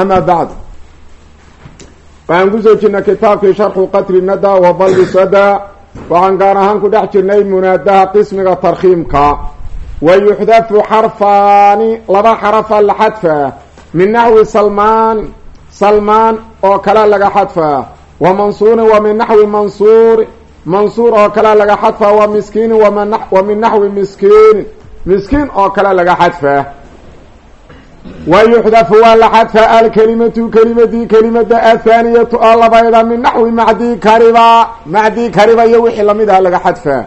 ama bacd waxaan ku soo jirnay kitaabkii sharxu qatri nada wa baldi sada waxaan gaar ahaan ku dhex jirnay munaadaha qismiga tarkhiimka wa yuxdafu xarfaani laba xarafa la xadfaa min naxwi salmaan salmaan oo kale laga xadfaa wa mansuurin wa min naxwi mansuur mansuur oo kale laga xadfaa wa miskiinin wa min naxwi miskiin miskiin oo kale laga xadfaa wa yuxdafu waa la xadfaa alkelimatu kelimadii kelimada athaaniyatu oo labayda min naxwi macdii kariba macdii kariba iyo wixii la mid aha laga xadfaa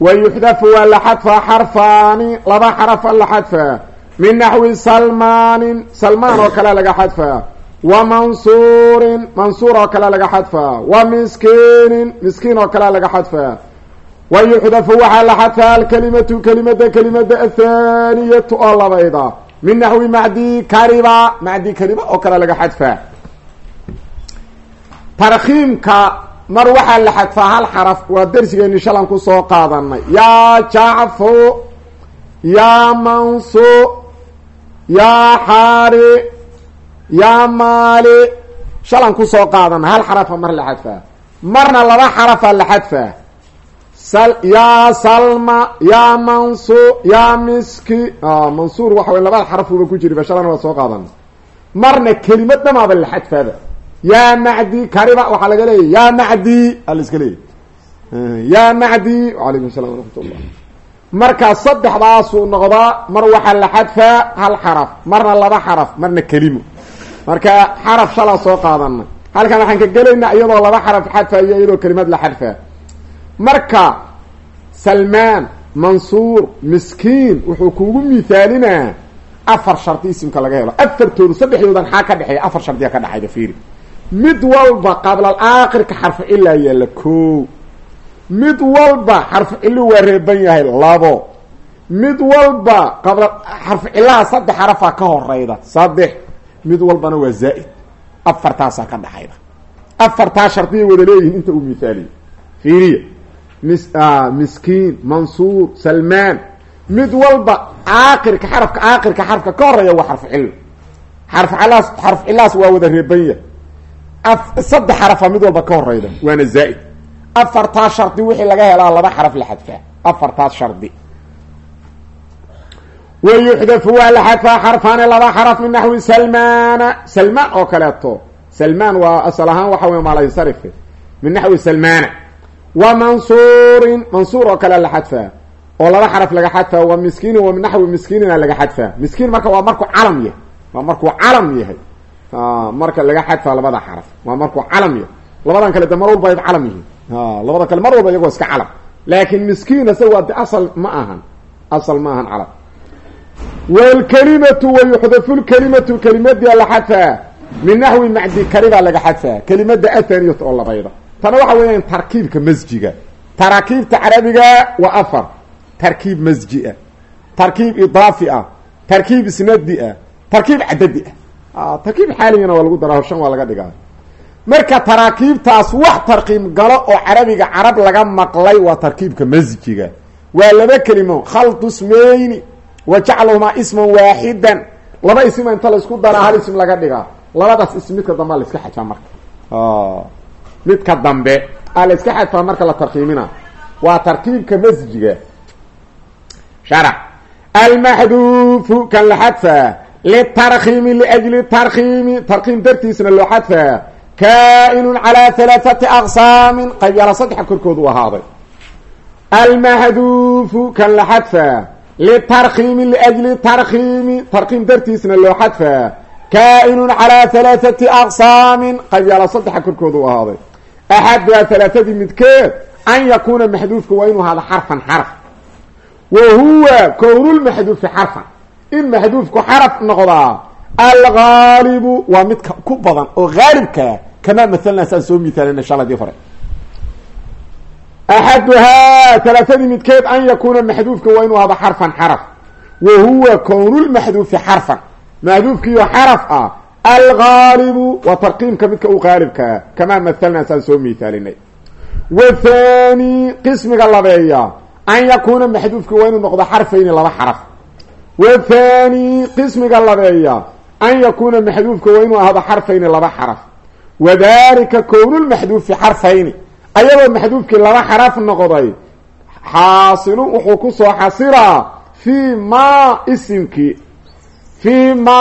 wa yuxdafu waa la xadfaa xarfaani laba xarafa la xadfaa min naxwi salmaanin salmaan oo kale laga xadfaa wa mansuurin mansuur oo kale laga xadfaa wa miskiinin miskiin oo kale laga xadfaa wa yuxdafu waxaa la xadfaa alkelimatu kelimada kelimada athaaniyatu oo labayda min naxwi macdi kariba. Macdi kariba oo kale laga xadfaa tarkiimka mar waxaa la xadfaa hal xaraf waa darsigeeni shalan ku soo qaadanay. Yaa jacfu yaa mansu yaa xaari yaa maali shalan ku soo qaadanay. Hal xarafa mar la xadfaa marna laba xarafa la xadfaa yaa salma yaa mansu yaa miski. Mansuur waxa wey labada xarafuba ku jiri bashalana waa soo qaadana marna kelimad dhamaaba la xadfaaba yaa macdi kariba waxaa laga leeyahy yaa macdi ala iska leeyahy yaa macdi wacalaykum salam waraxmat ullah marka saddexdaasuu noqdaa mar waxaa la xadfaa hal xaraf marna laba xaraf marna kelimo. Marka xaraf shalaa soo qaadana halkan waxaan ka gelaynaa iyadoo laba xaraf xadfaa iyo iyadoo kelimad la xadfaa marka salmaan mansuur miskiin wuxuu kuugu mithaalinaa afar shardi isimka laga helo. Afartoodu saddexdoodan xaa ka dhexeeya afar shardiya ka dhexayda fiiri. Mid walba qablal aakhirka xarfu cilaa yaalla ko mid walba xarfu cillu waa reeban yahay labo. Mid walba qabla xarfu cillaha saddex xarafaa ka horeyda saddex. Mid walbana waa zaa'id. Afartaasaa ka dhexayda. Afartaa shardiyay wada leeyihiin inta uu mithaaliyo fiiriya miskiin mansuur salmaan. Mid walba aakirka xarafka aakirka xarafka ka horreeya waa xarfu cillo xarfu cilaas xarfu cilaas waa wada reebanya saddex xarafa mid walba ka horeyda waana zaa'id. Afartaas shardi wixii laga helaa laba xaraf la xadfaa. Afartaas shardi. Wa yuxdafu waa la xadfaa xarfaani laba xaraf min naxwi salmaana. Salmaan oo kaleeto. Salmaan waa asal ahaan waxa wey maalansarife min naxwi salmaana wa mansuurin mansuur oo kale la xadfaa oo laba xaraf laga xadfaa wa miskiinin wa naxwi miskiinina laga xadfaa miskiin marka waa markuu calam yahay. Waa markuu calam yahay. Marka laga xadfaa labada xaraf. Waa markuu calam yahay. Labadan kale de mar walba ay calam yihiin. Labada kale mar walba iyagoo iska calam. Laakin miskiin isaga de asal ma ahan asal ma ahan calam. Wlkalimatu wa yuxdafu lkalimatu kelimadia la xadfaa min naxwi macdi laga xadfaa kelimada athaniyat oo labayda tana waxa weeyaan tarkiibka masjiga. Taraakiibta carabiga waa afar. Tarkiib masji ah. Tarkiib idaafi ah. Tarkiib isnadi ah. Tarkiib cadadi ah. Tarkiib xaaligana waa lagu daraa horshan waa laga dhigaa. Marka taraakiibtaas wax tarkiib galo oo carabiga carab laga maqlay waa tarkiibka masjiga. Waa laba kelimo khaldu ismeyni wa jacluhumaa isman waaxidan. Laba isma inta la isku daraa hal ism laga dhigaa. Labadaas ism midka dambaa la iska xajaa marka midka dambe a la iska xadfaa marka la tarkiimina. Waa tarkiibka masjiga. Sharac almaxduufu kan la xadfaa litarkiimi liajli tarkiimi tarkiim dartiisna loo xadfaa kaa-inun calaa halaaثati aqsaamin qayb yaalla saddexa korkoodu ahaaday. Almaxduufu kan la xadfaa litarkiimi liajli tarkiimi tarkiim dartiisna loo xadfaa kaa-inun calaa halaaثati aqsaamin qayb yaalla saddexa korkoodu ahaaday axaduhaa halaaadii midkeed an yakuuna maxduufka waa inuu ahaado xarfan xarf wa huwa kownulmaxduufi xarfan in maxduufku xaraf noqdaa algaalibu waa mid ku badan oo haalibkaa kamaa mahalna saan soo mithaalina shaladii hore axaduhaa talaatadii midkeed an yakuuna maxduufka waa inuu hado xarfan xaraf wa huwa kownulmaxduufi xarfan maxduufkiiyo xaraf algaalibu waa tarqiimka midka u qaalibkaa kamaa mahalna saan soo mithaalinay wathani qismiga labeeya an yakuuna maxduufki waa inuu noqdo xarfayni laba xaraf wathani qismiga labeeya an yakuuna maxduufka waa inuu ahdo xarfayni laba xaraf wadalika kownulmaxduufi xarfayni ayadoo maxduufkii laba xaraf noqday xaasilun wuxuu ku soo xasilaa fii ma isimkii fii ma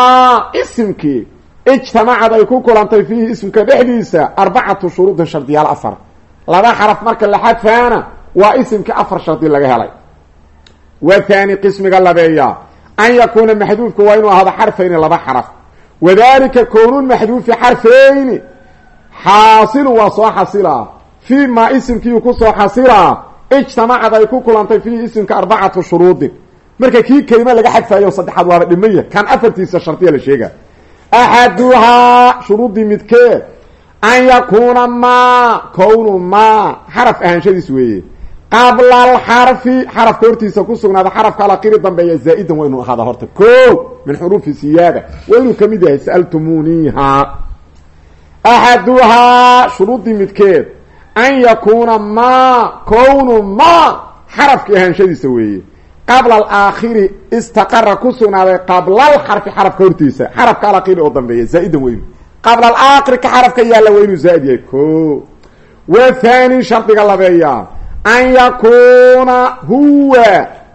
isimkii ijtamacad ay ku kulantay fiihi isimka dhexdiisa arbacatu shuruudin shardiyaal afar. Laba xaraf marka la xadfaana waa isimkii afar shardi laga helay. Wathani qismiga labeeya an yakuuna maxduufku waa inuu ahdo xarfayni laba xaraf. Wadalika kownulmaxduufi xarfayni xaasilu waa soo xasilaa fii maa isimkiiu ku soo xasilaa ijtamacad ay ku kulantay fiihi isimka arbacatu shuruudin. Marka kii kelima laga xadfaayo saddexaad waaba dhimaya kan afartiisa shardiya la sheega axaduhaa shuruuddii midkeed an yakuuna maa kownu maa xaraf ahaanshadiis weeye qabla alxarfi xarafka hortiisa ku sugnaada xarafka alaqiri dambeeya zaa-idan waa inuu ahaada horta ko min xuruufi siyaada waa inuu ka mid yahay sa'altumuuniha axaduhaa shuruuddii midkeed an yakuuna maa kownu maa xarafkii ahaanshadiisa weeye qabla alaakhiri istaqara ku sugnaaday qabla alxarfi xarafka hortiisa xarafka alaqiri oo dambeeya zaa-idan weynu qabla alaakhiri ka xarafka yaalla waa inuu zaa-id yahay ko wathani shardiga labeeya an yakuuna huwa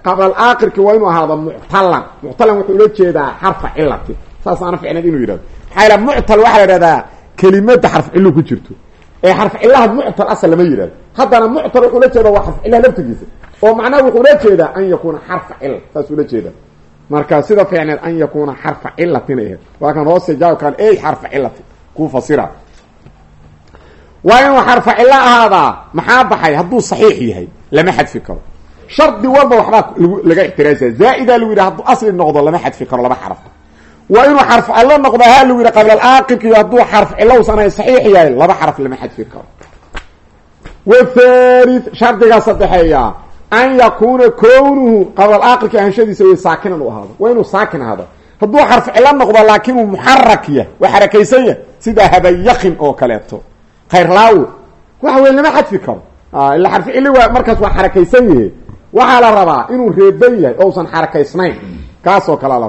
qabla alaakhirki waa inuu ahaado muctalan muctalan wuxuu ula jeedaa xarfa cilati saas aana ficnayd inuu yidhahdo maxaa yal muctal waxaa la ihahdaa kelimada xarf cillu ku jirto ee xarf cillaha muctal asal lama yidhahdo haddana muctal wuxuu la jeedaa waa xarf cillaha laftigiisa. Oo macnaha wuxuu la jeedaa an yakuuna xarfa cila saasuu la jeeda marka sida fiicneed an yakuuna xarfa cilatin ahayd. Waa kan hoose jaawabkan ey xarfa cilatin kuu fasira. Waa inuu xarfa cilo ahaadaa maxaa baxay? Hadduu saxiix yahay lama xadfi karo. Shardi walba waxbaa laga ixtiraasa zaa-idaa lagu yidhi hadduu asli noqdo lama xadfi karo laba xaraf waa inuu xarf cillo noqdo ha lagu yidhi qabla alaaqibkiiyo hadduu xarf cilowsan ay saxiix yahay laba xaraf lama xadfi karo. Wathalith shardiga saddexeeya an yakuuna kownuhu qabla alaaqibki ahanshadiisa way saakinan u ahaado. Waa inuu saakin ahaado. Hadduu xarf cilo noqdo laakiin uu muxarak yah waa xarakaysan yah sida habayaqin oo kaleeto. Khayrlaawo waxa wey lama xadfi karo. Ila xarfi cili waa markaas waa xarakaysan yahe waxaa la rabaa inuu reeban yahay ousan xarakaysnayn. Kaasoo kalea la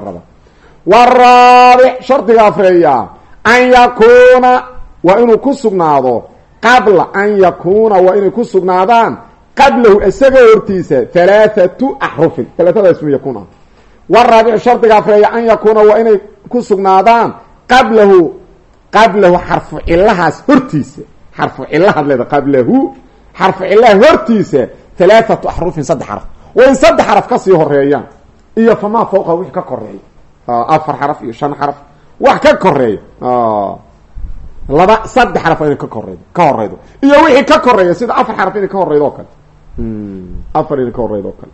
waraabic shardiga afreeya an yakuuna waa inuu ku sugnaado. Qabla an yakuuna waa inay ku sugnaadaan. Qablahu isaga hortiisa halaathatu axrufin. Halaatada ismu yakuun ah waraabic shardiga afreeya an yakuuna waa inay ku sugnaadaan. Qablahu qablahu xarfu cilahaas hortiisa. Xarfu cilahaad leeda qablahu xarfu cilaha hortiisa halaathatu axrufin saddex xaraf. Waa in saddex xaraf ka sii horeeyaan iyo famaa fawqa wixii ka koreeya afar xaraf iyo shan xaraf wax ka koreeya laba saddex xaraf inay ka koreydo ka horeydo iyo wixii ka koreeya sida afar xaraf inay ka horeydo oo kale afar inay ka horeydo oo kale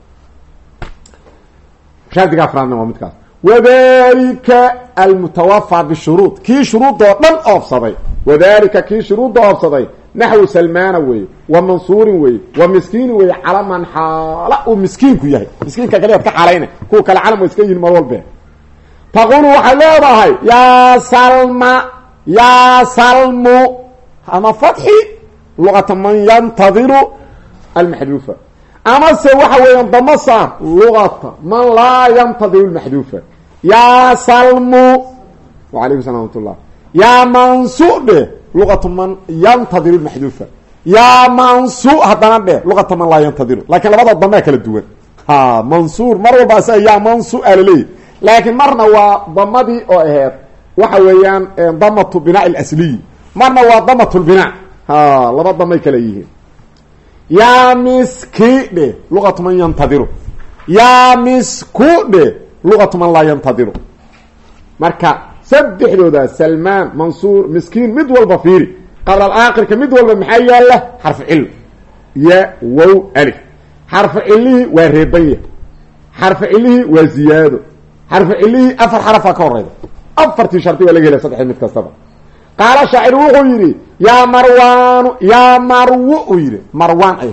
shardiga afraadna waa midkaas wadalika almutawafa bishuruud kii shuruudoo dhan oofsaday wadalika kii shuruudda oofsaday naxwu salmaana weeye wa mansuurin weeye wa miskiini weeye calaman xaala uu miskiinku yahay miskiinka kaliyaad ka xaalayna kuwa kale calam wa iska yihiin mar walbe taqulu waxaad leedahay yaa salma yaa salmu ama fatxi luqata man yantadiru almaxduufa amase waxa weeyaan dama saar luqata man laa yantadiru lmaxduufa yaa salmu walaykum salam amat ullah yaa mansu dheh luqatu man yantadiru lmaxduufa yaa mansu haddana dheh luqata man laa yantadiru laakiin labada damaa kala duwan. Ha mansuur mar walba asaga yaa mansu a laleeyahy laakiin marna waa damadii oo aheyd waxa weeyaan damatu binaa asliyi marna waa damat lbinaa ha laba damay kala yihiin. Yaa miski luqatu man yantadiru. Yaa misku luqatu man laa yantadiru. Marka saddexdooda salmaan mansuur miskiin mid walba fiiri. Qabla alaakirka mid walba maxaa yaalla xarfu cilo ya wow alif. Xarfu cilihii waa reebanya xarfu cilihii waa ziyaado xarfu cilihii afar xarafaa ka horeyda. Afartii shardi waa laga helaya saddexdi mid kastaba. Qaala shaacir wuxuu yidhi yaa marwaanu yaa marwu uu yidhi marwaan ay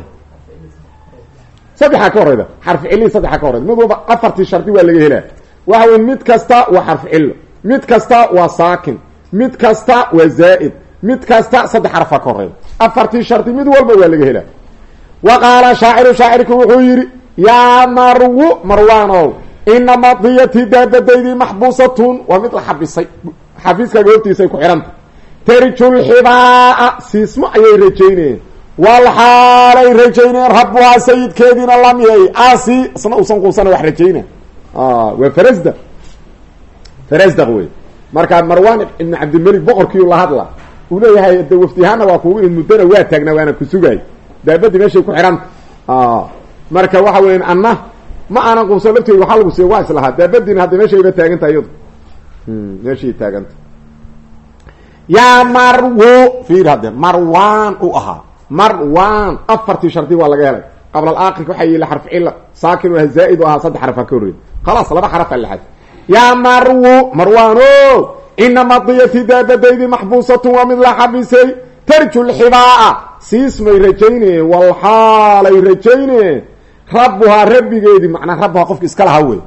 saddexaa ka horeyda xarfi cilii saddexaa ka horeyda. Mid walba afartii shardi waa laga helaa. Waxa wey mid kasta waa xarfi cillo mid kasta waa saakin mid kasta waa zaa'id mid kasta saddex xarafaa ka horeyda. Afartii shardi mid walba waa laga helaa. Wa qaala shaaciru wuxuu yidhi yaa marwu marwaanow ina madiyatii daabadaydii maxbuusatun waa mid la xabisay xafiiskaaga hortiisay ku xihanta tarijulxibaa siismo ayay rajaynayeen wal xaalay rajaynayeen rabbuhaa sayidkeediina lam yay. Asi isna usan kuusana wax rajayna waa farasda farasdaq wey marka marwan ibn cabdilmelik boqorkiiu la hadla uu leeyahay de waftihaana waa kugu in muddana waa taagnaa waana ku sugaay daabadii meeshay ku xihanta marka waxa weya anna ma aanan qubsan lafteedi waxaa lagu siiya waa islahaa. Daabadiina hadda meeshayba taaganta iyadu. Meeshay taaganta. Yaa marwo fiir hadde marwan u ahaa. Marwan afartii shardi waa laga helay. Qabla alaakirka waxaa yila xarf cila saakin u aha zaa'id u ahaa saddex xarafaa ka horreeyay khalaas laba xarafa laxad yaa marwo marwano ina madiyati daabadaydii maxbuusatun waa mid la xabisay tarju lxibaa siismay rajayneen walxaalay rajayneen rabbuhaa rabbigeedii macnaa rabbuhaa qofki iska lahaa wey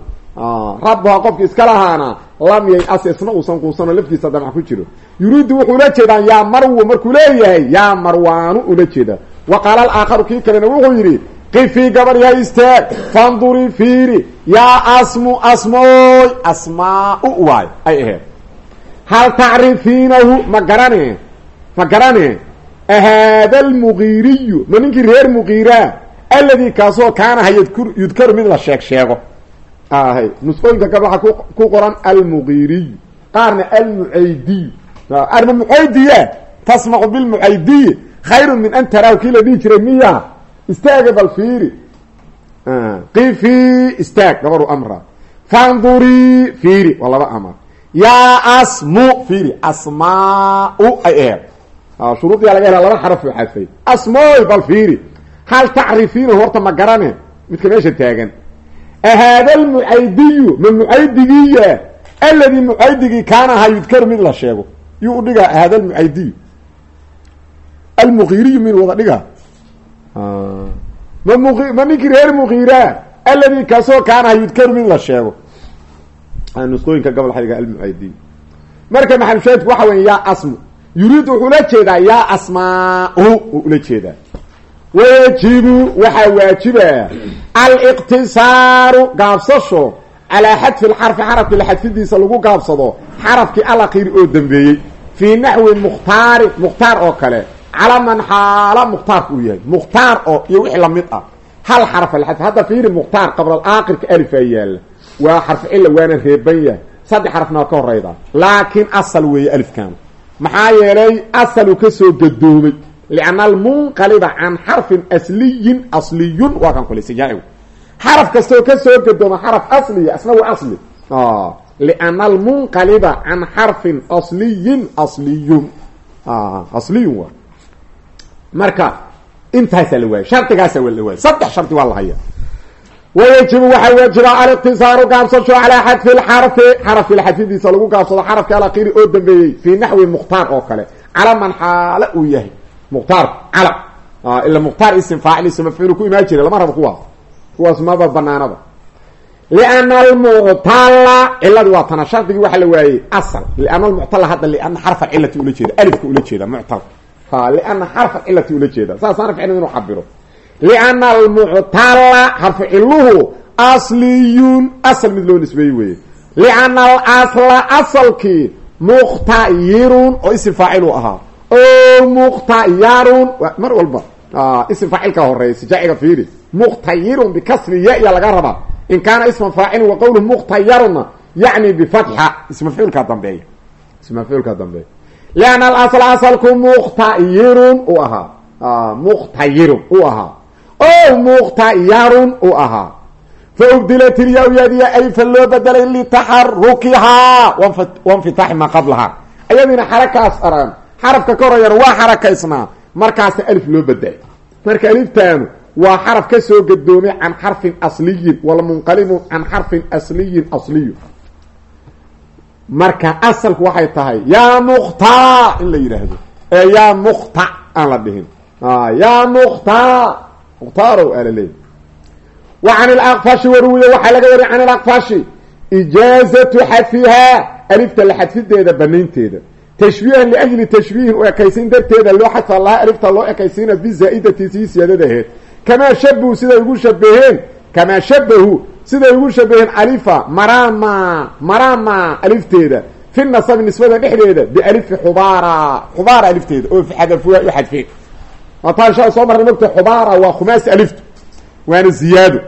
rabbuhaa qofki iska lahaana lam yay as isna uusan quusanoo laftiisa damac ku jiro. Yuriidu wuxuu ula jeedaan yaa marwo markuu leeyahay yaa marwaanu ula jeeda. Wa qaala alaakharu kii kalena wuxuu yidhi qifii gabar yahay istaag fanduri fiiri yaa asmu asmooy asmaa-u waay. Ay aheed. Hal tacrifiinahu ma garane ma garane ahaada almugiiriyu ma ninkii reer mugiiraa alladii kaasoo kaanaha yudkaru mid la sheeg sheego. Ahay nusqooyinka gab waxaa ku qoran almugiiriyu qaarna almucaydiyu arma mucaydiya tasmacu bilmucaydiyi khayrun min an taraahu kii la dhihi jiray miya istaaga bal fiiri qifii istaag gabaru amra. Fandurii fiiri waa laba amar. Yaa asmu fiiri asmaa-u ay aheed shuruudiyaa laga hela laba xaraf oo xadfay asmooy bal fiiri hal tacrifiina horta ma garane midka meesha taagan ahaada almucaydiyu ma mucaydigiya alladii mucaydigii kaana ahaa yudkaru mid la sheego yuu udhigaa ahaada almucaydiyu almuqiiriyu min wada dhiga ma mu ma ninkii reer muqiiraa alladii kaasoo kaana ahaa yudkaru mid la sheego nusqooyinka gobol xadiga almucaydiyu marka maxalushaahidku waxa weya yaa asmu yuriid wuxuu ula jeedaa yaa asmaa-u ula jeedaa wayajibu waxaa waajiba aliqtisaaru gaabsasho calaa xadfi lxarfi xarafkii la xadfidiisa lagu gaabsado xarafkii alakhiri oo dambeeyey fii naxwi mukhtaarin mukhtaar oo kale calaa man xaala mukhtaarka uu yahay mukhtaar oo iyo wixii la mid ah. Hal xarafa la xadfi hadda fiiri mukhtaar qabla alaakirka alifaa yaalla waa xarfu cilla waana reeban yahay. Saddex xarafna waa ka horeyda laakiin asal weeye alifkan. Maxaa yeelay asaluu ka soo gadoomay lianna almunqaliba can xarfin asliyin asliyun waa kan sijaa xaraf kastoo ka soo gadooma xaraf asliya asna waa asli lianna almunqaliba can xarfin asliyin asliyun asliyun waa marka intaasaa la waayay shardigaasaa la waayay saddex shardi waa la haya wayajibu waxaa waajiba aliqtisaaru gaabsasho calaa xadfi lxarfi xarafki la xadfidiisa lagu gaabsado xarafki alakiri oo dambeeyey fii naxwi mukhtaar oo kale cala man xaala uu yahay mukhtaar cala. Ila mukhtaar isim faacil ism mafcuul ku imaan jira lama rabo kuwaas kuwaas maba banaanaba liana almuctala ciladi waa tana shardigii waxaa la waayey asal. Liana almuctala hadda liana xarfa cilati ula jeeda. Alifka ula jeeda muctal liana xarfa cilati ula jeeda. Saasaana ficna inuu cabiro liana almuctala xarfu ciluhu asliyun asal mid loo nisbeeyey weeye. Liana alasla asalkii mukhtayirun oo isim faacil u ahaa o mukhtayarun mar walba. Isim faacilka horreeya sijaaciga fiiri. Mukhtayirun bikasri ya-ya laga rabaa. In kaana isma faacilin wa qowluhu mukhtayaruna yacni bifatxa. Ism mafcuulkaa dambeeya. Ism mafcuulkaa dambeeya. Liana alasla asalku mukhtayirun u ahaa. Mukhtayirun u ahaa. O mukhtayarun u ahaa. Faubdilat ilyaa yadiya ayfa loo bedelay litaxarukihaa. Wainfitaaxi maa qablahaa. Ayadiina xarakaas aran xarafka ka horeyana waa xarakaysnaa markaasa alif loo bedelay marka aliftaanu waa xaraf ka soo gadoomay can xarfin asliyin walmunqalibu can xarfin asliyin asliyu. Marka asalku waxay tahay yaa mukhtaa in la yidhaahdo ee yaa mukhta aan la dhihin. Yaa aa la leeyahy wa can ilaqfashi waruwiye waxaa laga wariya can ilaqfashi ijaazatu xadfihaa alifta la xadfideeda banaynteeda tashbiihan liajli tashbiihin u ekaysiin darteeda loo xadfa laha alifta loo ekaysiina bizaa'idati sii siyaadadaheed kamaa shabahu siday ugu shabaheen kamaa shabahu siday ugu shabaheen alifa marama marama alifteeda fi nasabi nisbada dhexdeeda bialifi xubaara xubaara alifteeda oo xadafuha u xadfeen waataan shaa soo marnay mogta xubaara waa khumaasi aliftu waana ziyaado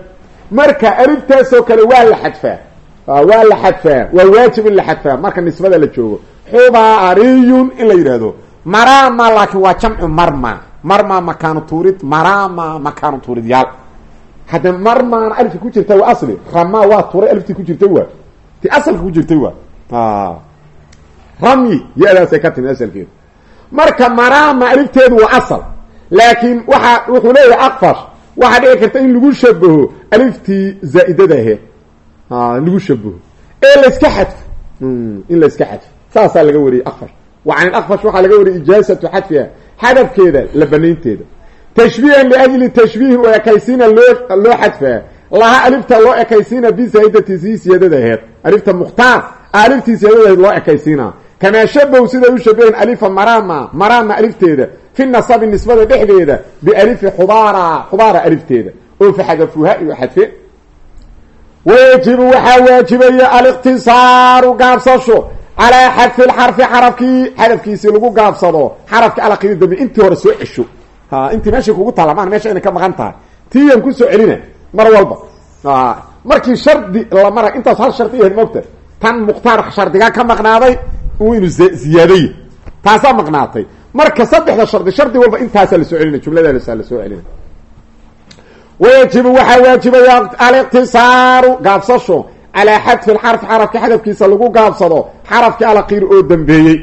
marka aliftaasoo kale waa la xadfaa waa la xadfaa waa waajib in la xadfaa marka nisbada la joogo xubaariyun in la yidhaahdo. Marama laakiin waa jamcu marma. Marma makaanu tuurid marama makaanu tuurid yaal. Hadda marmaana alifka ku jirta waa asli. Rama waa tuuray aliftii ku jirtay waa. Ti asalka ku jirtay waa. Ramyi ya-daasay ka timid asalkeedu. Marka marama alifteedu waa asal. Laakiin waxa wuxuu leeyahay aqfash. Waxaa dhici karta in lagu shabaho aliftii zaa'idada aheed lagu shabaho ee layska xadfo in layska xadfo saasaa laga wariyey aqfash wa can ilaqfash waxaa laga wariyay ijaazatu xadfiha xadafkeeda la banaynteeda. Tashbiihan liajli tashbiihin u ekaysiina loo loo xadfaa laha alifta loo ekaysiina bisaa'idati sii siyadada aheed alifta mukhtaar aliftii siyadadaheed loo ekaysiina. Kamaa shabahu siday u shabaheen alifa marama marama alifteeda. Fi nasabi nisbada dhexdeeda bialifi xubaara xubaara alifteeda. Oo faxadafuha iyo xadfe wayajibu waxaa waajibaya aliqtisaaru gaabsasho calaa xadfi lxarfi xarafkii xadafkiisii lagu gaabsado xarafki alaqiri dambe intii hore soo cesho intii meeshay kugu taalla maan meesha inay ka maqan tahay tiyan ku soo celina mar walba markii shardi la mara intaas hal shardi ahayd mogta tan mukhtaar shardigaa ka maqnaaday inuu ziyaadaya taasaa maqnaatay marka saddexda shardi shardi walba intaasaa la soo celina jumladaasaa la soo celina wayajibu waxaa waajibaya aliqtisaaru gaabsasho calaa xadfi lxarfi xarafka xadafkiisa lagu gaabsado xarafki alaqiir oo dambeeyey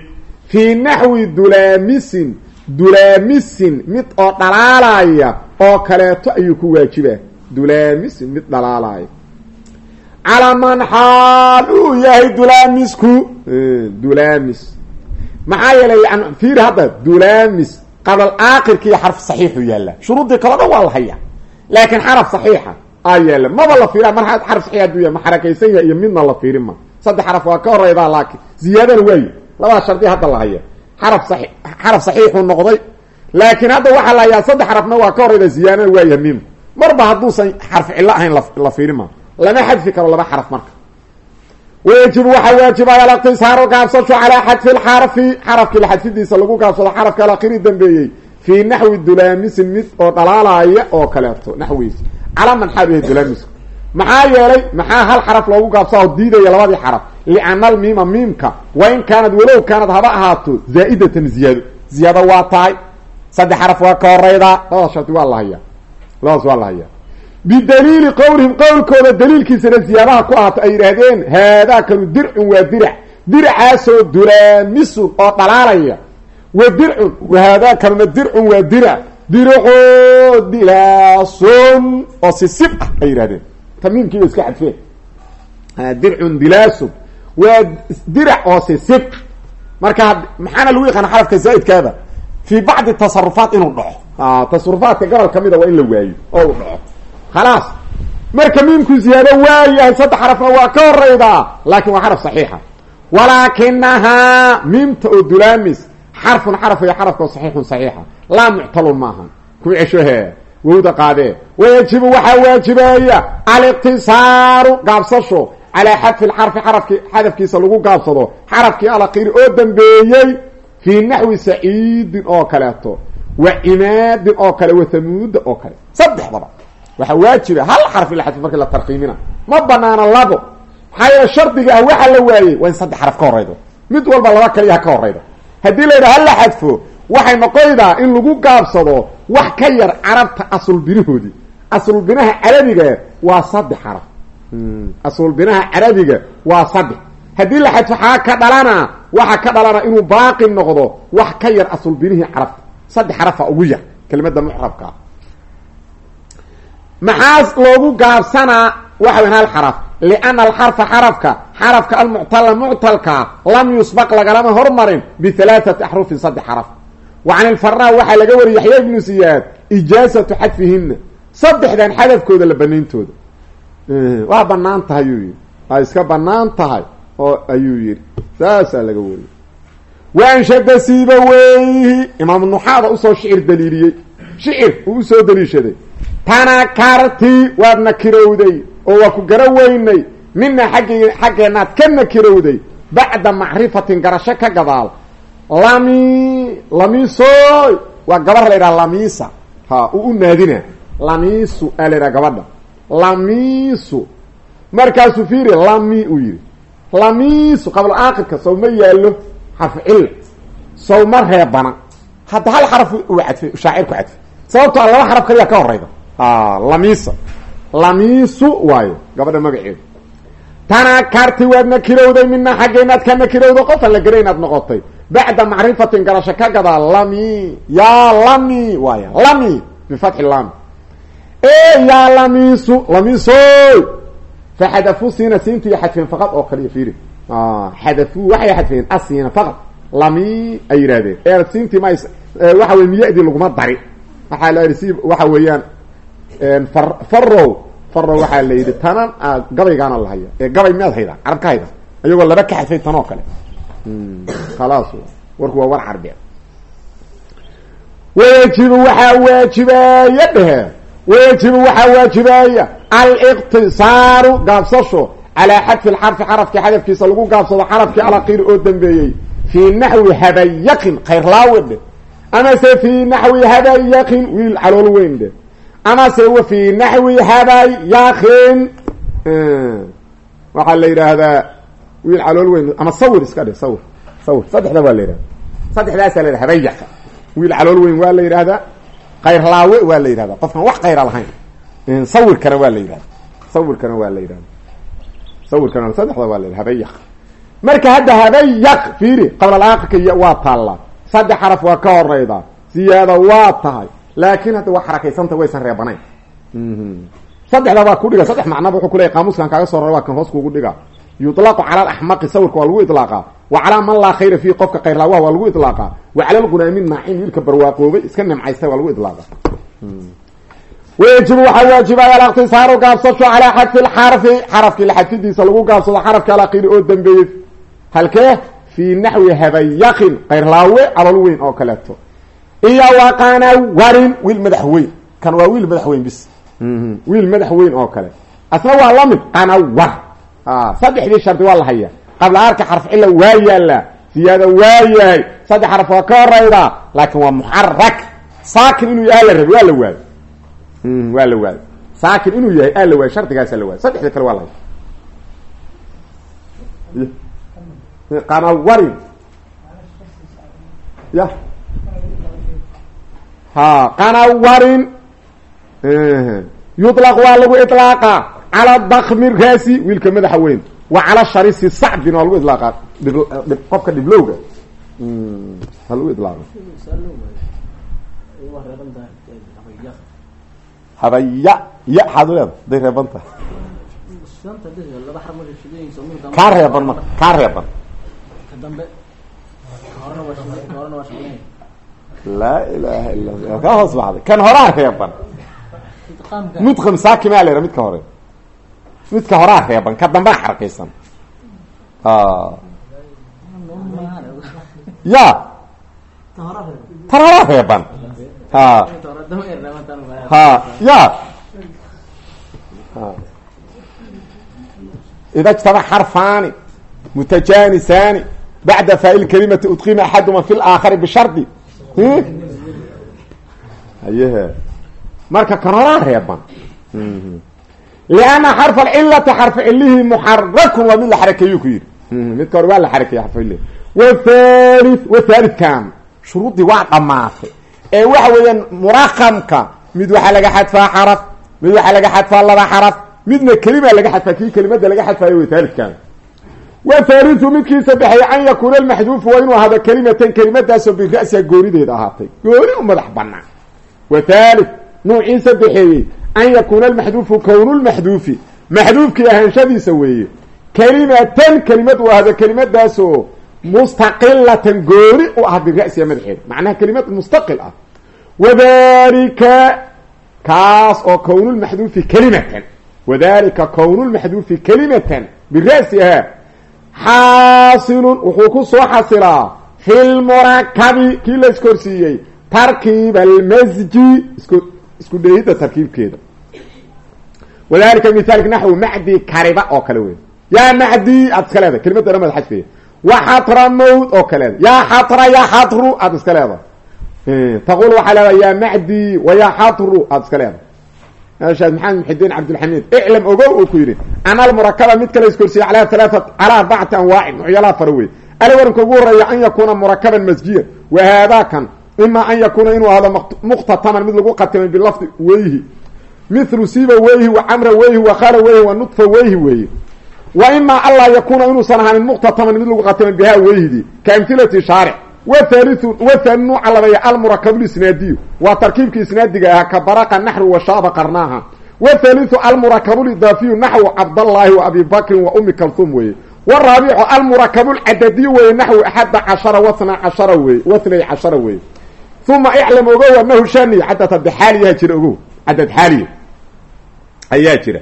fii naxwi dulaamisin dulaamisin mid oo dhalaalaya oo kaleeto ayuu ku waajibaa dulaamisin mid dhalaalaya calaa man xaal uu yahay dulaamisku dulaamis maxaa yeelay yan fiiri hadda dulaamis qabal aakirkiiyo xarf saxiixu yaalla shuruuddii kalo dhan waa la hayaa laakiin xaraf saxiixa yaalla maba la fiira mar xaraf saxiix haduu yahay ma xarakaysan yahay iyo midna la fiirin ma. Saddex xaraf waa ka horeydaa laakiin ziyaadana waayi labada shardi hadda la haya xaraf sai xaraf saxiixuu noqday laakiin hadda waxaa la hayaa saddex xarafna waa ka horeyda ziyaadana waayaha mim marba hadduusan xarf cillo ahayn la fiirin ma. Lama xadfi karo laba xaraf marka. Wayajibu waxaa waajibaya aliqtisaaru gaabsasho calaa xadfi lxarfi xarafkii la xadfidiisa lagu gaabsado xarafka alakiri dambeeyey fii naxwi dulaamisin mid oo dhalaalaya oo kaleeto naxwiisi calaa man xaal yahay dulaamisku maxaa yeelay maxaa hal xaraf loogu gaabsao diidaya labadii xaraf? Liana almiima miimka. Wain kaanad walow kaanad haba ahaato zaa'idatan ziyaado. Ziyaado waa tahay. Saddex xaraf waa ka horeydaa labada shardi waa la hayaa. Labadaas waa la hayaa. Bidaliili qowlihim qowlkooda daliilkiisana ziyaadaha ku ahaato ay yidhaahdeen haadaakanu dircun waa dirac diracaasoo dulaamisun oo dhalaalaya. Wa dircun haadaakanuna dircun waa dirac diracoo dilaason oo sisib ah ay yidhahdeen tamiimkiiba iska xadfeen. Dircun dilaason waa dirac oo sisib marka maxaana lagu yaqaana xarafka zaa'idkaada? Fii bacdi tasarufaat inuu dhaco. Tasarufaadka gobol ka mida waa in la waayo oo uu dhaco. Khalaas. Marka miimku ziyaado waayahay saddex xarafna waa ka horeydaa laakin waa xaraf saxiixa. Walaakinahaa miimta oo dulaamis xarfun xaraf iyo xarafkao saxiixun saxiixa laa muctalun maahan ku cesho he wowda qaadee wayajibu waxaa waajibaya aliqtisaaru gaabsasho calaa xadfi lxarfi xarafki xadafkiisa lagu gaabsado xarafkii alaqiri oo dambeeyey fii naxwi saciidin oo kaleeto wa cimaadin oo kale wa hamuuda oo kale saddexdaba waxaa waajiba hal xarf in la xadfo markii la tarqiimina ma banaana labo maxaa yeele shardiga ah waxa la waayey waa in saddex xaraf ka horeydo mid walba laba kaliya ha ka horeydo haddii la yidhaha hal la xadfo waxay noqonaydaa in lagu gaabsado wax ka yar carabta asulbinahoodii asulbinaha carabiga waa saddex xaraf asulbinaha carabiga waa saddex. Haddii la xadfo xaa ka dhalana waxa ka dhalana inuu baaqi noqdo wax ka yar asulbinihii carabta. Saddex xarafa ugu yar kelimada mucrabkaa maxaas loogu gaabsanaa waxa weyn hal xaraf. Liana alxarfa xarafka xarafka almuctala muctalkaa lam yusbaq lagalama hormarin bihalaaثati axrufin saddex xaraf wa can ilfaraa waxaa laga wariyay yaxya ibnu siyaad ijaasatu xadfihina saddexdan xadafkooda la banayntooda waa bannaan tahay ayuu yihi waa iska bannaan tahay oo ayuu yihi saasaa laga wariyay. Waanshada siiba weyhi imaamu nuxaada u soo shicir daliiliyey. Shicir uu u soo daliishaday. Tanakarti waad nakirowday oo waa ku gara weynay. Mina xaggi xaggeenaad ka nakirowday bacda macrifatin garasho ka gadaal lami lamisoy waa gabar la yidhaha lamisa. Ha uu u naadina lamisu aa la yidhaha gabadha. Lamisu. Markaasuu fiiri lami uu yihi lamisu qabla aakirka sow ma yaallo xarfu cilla sow ma reebana. Hadda hal xaraf uu cadfay shaacir ku cadfay. Sababto a laba xaraf kaliya ka horeyda lamisa lamisu waayo gabadha magaceedu. Tanakarti waad nakirowday mina xaggeenaad ka nakirowday qofan la gara inaad noqotay bacda macrifatin garasho ka gadaa lami yaa lami waaya lami bifatxi lami e yaa lamisu lamisoy faxadafuu siina siintiiyo xadfeen faqad oo kaliya fiiri xadafuu waxay xadfeen asiina faqad lami ay yidhahdeen ee siintii ma waxa wey miyadii laguma dari waxaa la si waxa weeyaan far farow farow waxaa la yidhi tanan gabaygaana la haya ee gabay miyaad haydaa carab ka hayda iyagoo laba ka xadfay tan oo kale khalaas warku waa war carbi wayajibu waxaa waajibaaya dhehe wayajibu waxaa waajibaaya aliqtisaaru gaabsasho calaa xadfi lxarfi xarafkii xadafkiisa lagu gaabsado xarafkii alaqiir oo dambeeyey fii naxwi habayaqin khayrlaawe dheh amase fii naxwi habayaqin wiil calool weyn dheh amase wa fii naxwi habayakin waxaa la yidhaahdaa wiil calool weyn ama sawir iska dhe sawir sawir saddexda waa la yidhahda saddexdaasaa la yidhahda habayaka wiil calool weyn waa la yidhahdaa kayrlaawe waa la yidhahda qofkan wax kayra lahayn sawirkana waa la yidhahda sawirkana waa la yidhahda sawirkana saddexda waa la yidhahda habayak marka hadda habayak fiiri qablalaaqika iyo waa taallaa saddex xaraf waa ka horeydaa siyaada waa tahay laakin hadda waa xarakaysanta waysan reebanayn saddexda baa ku dhiga saddex macnaba wuxuu kuleyahy qaamuskan kaaga soo rara waa kan hoos kugu dhiga yuطlaqu cala alaxmaqi sawirka waa lagu iطlaaqaa wacalaa man laa khayra fiihi qofka khayrla waa waa lagu idlaaqaa wacala lqunaami naacim wiilka barwaaqoobay iska nimcaysta waa lagu idlaaqa. Hmm. Wayajibu waxaa waajibaya ah aliqtisaaru gaabsasho calaa xadfi lxarfi xarafkii la xadfidiisa lagu gaabsado xarafka alakhiri oo dambeeyey. Halkee fii naxwi habayaqin kayrlaawe calool weyn oo kaleeto. Iyo waqana warin wiil madax weyn. Kan waa wiil madax weyn bis. Hmm. Wiil madax weyn oo kale. Asna waa la mid qanawar ah, saddexdii shardi waa la hayaa qabla arka xarf cila waa yaallaa siyaada waa yahay saddex xarf waa ka horeydaa laakin waa muxarak saakin inuu yahay la rabi waa la waayo waa la waayo saakin inuu yahay aa la waayo shardigaasa la waayo saddexda kale waa la haya qanawarin ya ha qanawarin yuطlaq waa lagu iطlaaqa cala dakmi raasi wiilka madaxa weyn wa cala sharisi sacdin waa lagu iطlaaqa qofka dhiblowga. Ha lagu iطlaaqa habaya ya xaad uleeda day reeban tahay. Kaa reeban marka kaa reeban. Laa ilaha illa la kaa hoos baxday kan horaa reeban. Mudqam saakimaa midka horaa reeban ka dambaa xarakaysan ya. Tan horaa reeban. Ha. Ha. Ya. Ida jtaba xarfaani mutajaanisani bacda faail kalimati udqima axaduma fi laakari bishardi. Hayehe marka kan horaa reeban lianna xarfa alcilati xarfa cilihii muxarakun waa mid la xarakeeyu ku yidhi midka hore waa la xarakeeye xarfa cilihi wathali wathalitkan shuruuddii waa dhamaatay ee waxa weeyaan muraqamka mid waxaa laga xadfaa xaraf mid waxaa laga xadfaa laba xaraf midna kelima laga xadfaa kii kelimada laga xadfaayo way thalitkan wathalitu midkii saddexeeye an yakuuna almaxduufu waa inuu ahaado kelimatan kelimadaasoo bira'siha goonideeda ahaatay gooni u madax banaan wathalith nuucii an yakuuna almaxduufu kownulmaxduufi maxduufkii ahaanshadiisa weeye kelimatan kelimad u ahdo kelimadaasoo mustaqilatan gooni u ah bira'siya madaxeeda macnaha kelimad mustaqil ah wadalika kaas oo kownulmaxduufi kelimatan wadalika kownulmaxduufi kelimatan bira'siha xaasilun wuxuu ku soo xasilaa fi lmurakabi kii la iskorsiiyey tarkiib almasji isku isku dheehidda tarkiibkeeda wadalika mithaalka naxwu macdi kariba oo kale wey yaa macdi aad iska leedahay. Kelimada dhamad xadfeya wa xatra mawd oo kaleeda yaa xatra yaa xatru aad iska leedahay. Taqul waxaa leedahay yaa macdi wa yaa xatru aad iska leedahay. Sheekh maxamed muxidiin cabdilxamiid ogow uu ku yidhi ana almurakaba mid kale iskorsiiya ala alaa calaa arbacati anwaacin nucyalaha fara wey alwaranka ugu horreeya an yakuuna murakaban masjiyan wa haadakan ima an yakuuna inuu ahdo muktataman mid lagu qatimay bilafdi weyhi mithlu siba weyhi wa camra weyhi wa khala weyhi wa nudfa weyhi weeye. Wa ima anlaa yakuuna inuusan ahaanin muktataman mid lagu qatimay bihaa weyhidii kaamhilati shaaric. Wthaliu wathani nuuca labeeya almurakabulisnaadiyu waa tarkiibkii isnaadiga ahaa ka baraqa naxru wa shaaba qarnaaha. Wathaliu almurakabulidaafiyu naxwu cabdallaahi wa abi bakrin wa umi kalhum weeye. Waraabicu almurakabulcadadiyu weeye naxwu axada cashara watna cashara weye watnay cashara weeye. Uma iclam ogow anahu shaniya cadad hadde xaaliyaha jira ogow cadad xaaliya ayaa jira.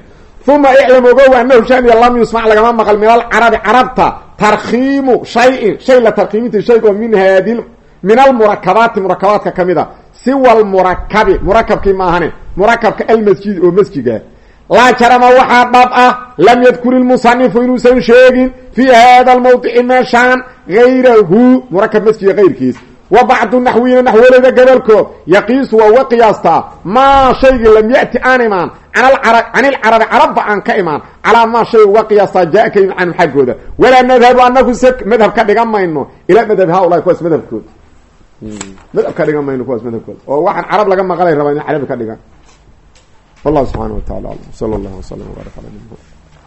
Uma iclam ogow anahu shaniya lam yusmac lagama maqal min alcarabi carabta tarkiimu shayin shay la tarkiiminta shaygoo min haadi min almurakabaati murakabaadka ka mid a siwa almurakabi murakabkii maahane murakabka almasjidi oo masjiga. Laa jarama waxaa dhab ah lam yadkur ilmusanifu inuusan sheegin fii hada almawdici meeshaan gayrahu murakab masjiga kayrkiis wa bacdu naxwiyiina naxwoleyda gobolkood yaqiisu waa uga qiyaastaa maa shaygii lam yati aan imaan can ilcarabi carabba aan ka imaan calaa maa shay uga qiyaastaa jaa ka yimid canhum xaggooda. Walaa nadhabu anagu se madhab ka dhigan mayno ilaa madhab haulahi kuwaas madhabkooda madhab ka dhigan mayno kuwaas madhabkooda oo waxaan carab laga maqalay rabaa in carabi ka dhigan. Wallahu subxaana wa tacala alam